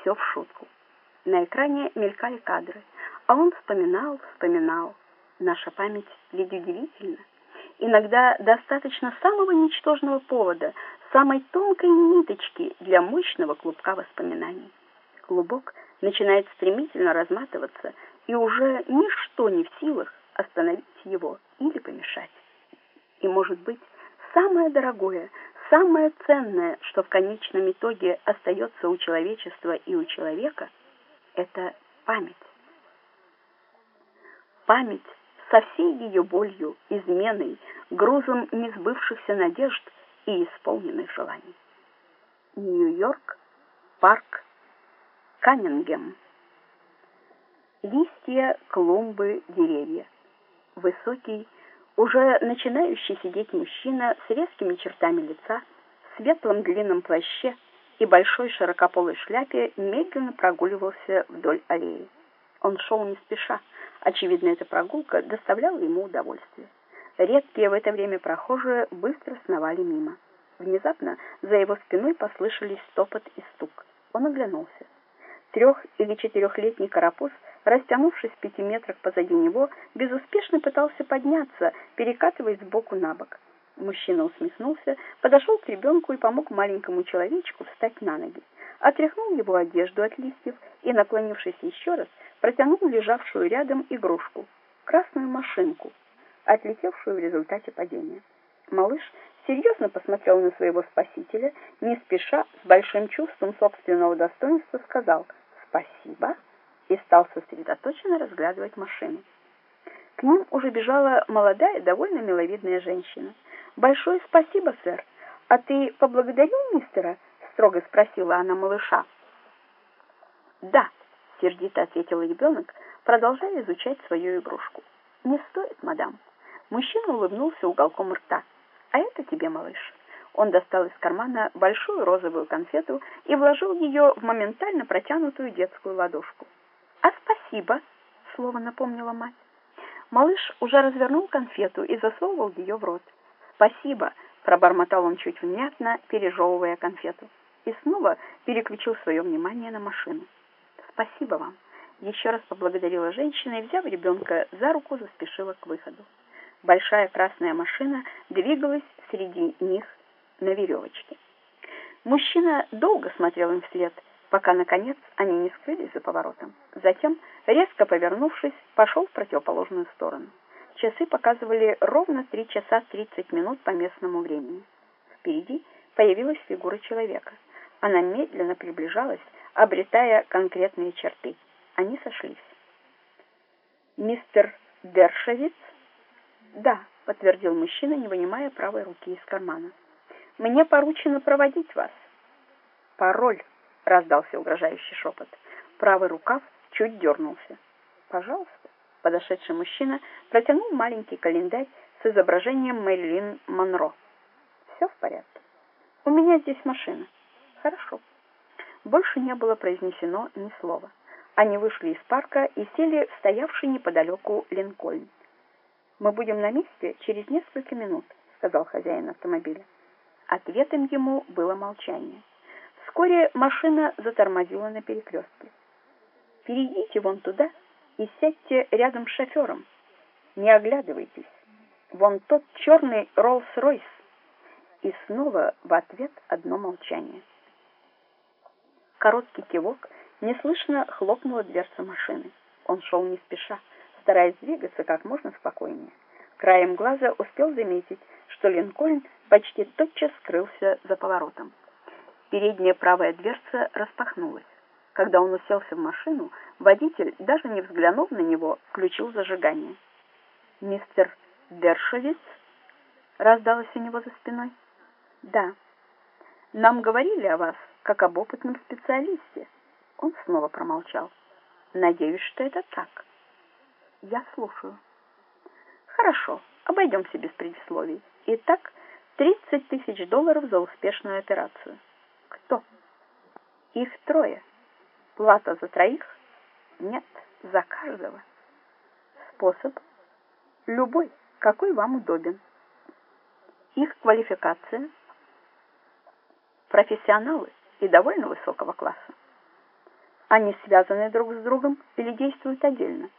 все в шутку. На экране мелькали кадры, а он вспоминал, вспоминал. Наша память ведь удивительна. Иногда достаточно самого ничтожного повода, самой тонкой ниточки для мощного клубка воспоминаний. Клубок начинает стремительно разматываться, и уже ничто не в силах остановить его или помешать. И, может быть, самое дорогое, самое ценное, что в конечном итоге остается у человечества и у человека, это память. Память со всей ее болью, изменой, грузом несбывшихся надежд и исполненных желаний. Нью-Йорк, парк Каннингем. Листья, клумбы, деревья. Высокий, уже начинающий сидеть мужчина с резкими чертами лица, в светлом длинном плаще и большой широкополой шляпе медленно прогуливался вдоль аллеи. Он шел не спеша. Очевидно, эта прогулка доставляла ему удовольствие. Редкие в это время прохожие быстро сновали мимо. Внезапно за его спиной послышались стопот и стук. Он оглянулся. Трех- или четырехлетний карапуз, растянувшись в пяти метрах позади него, безуспешно пытался подняться, перекатываясь сбоку на бок. Мужчина усмехнулся, подошел к ребенку и помог маленькому человечку встать на ноги. Отряхнул его одежду от листьев и, наклонившись еще раз, протянул лежавшую рядом игрушку, красную машинку, отлетевшую в результате падения. Малыш серьезно посмотрел на своего спасителя, не спеша, с большим чувством собственного достоинства сказал «Спасибо» и стал сосредоточенно разглядывать машину. К ним уже бежала молодая, довольно миловидная женщина. «Большое спасибо, сэр. А ты поблагодарил мистера?» — строго спросила она малыша. «Да», — сердито ответил ребенок, продолжая изучать свою игрушку. «Не стоит, мадам». Мужчина улыбнулся уголком рта. «А это тебе, малыш». Он достал из кармана большую розовую конфету и вложил ее в моментально протянутую детскую ладошку. «А спасибо», — слово напомнила мать. Малыш уже развернул конфету и засовывал ее в рот. «Спасибо», — пробормотал он чуть внятно, пережевывая конфету. И снова переключил свое внимание на машину. «Спасибо вам», — еще раз поблагодарила женщина и, взяв ребенка за руку, заспешила к выходу. Большая красная машина двигалась среди них на веревочке. Мужчина долго смотрел им вслед, пока, наконец, они не скрылись за поворотом. Затем, резко повернувшись, пошел в противоположную сторону. Часы показывали ровно три часа тридцать минут по местному времени. Впереди появилась фигура человека. Она медленно приближалась, обретая конкретные черты. Они сошлись. «Мистер Дершевиц?» «Да», — подтвердил мужчина, не вынимая правой руки из кармана. «Мне поручено проводить вас». «Пароль», — раздался угрожающий шепот. Правый рукав чуть дернулся. «Пожалуйста». Подошедший мужчина протянул маленький календарь с изображением Мэрилин Монро. «Все в порядке. У меня здесь машина». «Хорошо». Больше не было произнесено ни слова. Они вышли из парка и сели в стоявший неподалеку Линкольн. «Мы будем на месте через несколько минут», — сказал хозяин автомобиля. Ответом ему было молчание. Вскоре машина затормозила на перекрестке. «Перейдите вон туда и сядьте рядом с шофером. Не оглядывайтесь. Вон тот черный Роллс-Ройс». И снова в ответ одно молчание. Короткий кивок, неслышно хлопнула дверца машины. Он шел не спеша, стараясь двигаться как можно спокойнее. Краем глаза успел заметить, что Линкольн почти тотчас скрылся за поворотом. Передняя правая дверца распахнулась. Когда он уселся в машину, водитель, даже не взглянув на него, включил зажигание. «Мистер Дершевиц?» — раздалось у него за спиной. «Да. Нам говорили о вас как об опытном специалисте. Он снова промолчал. Надеюсь, что это так. Я слушаю. Хорошо, обойдемся без предисловий. Итак, 30 тысяч долларов за успешную операцию. Кто? Их трое. Плата за троих? Нет, за каждого. Способ? Любой, какой вам удобен. Их квалификация? Профессионалы и довольно высокого класса. Они связаны друг с другом или действуют отдельно?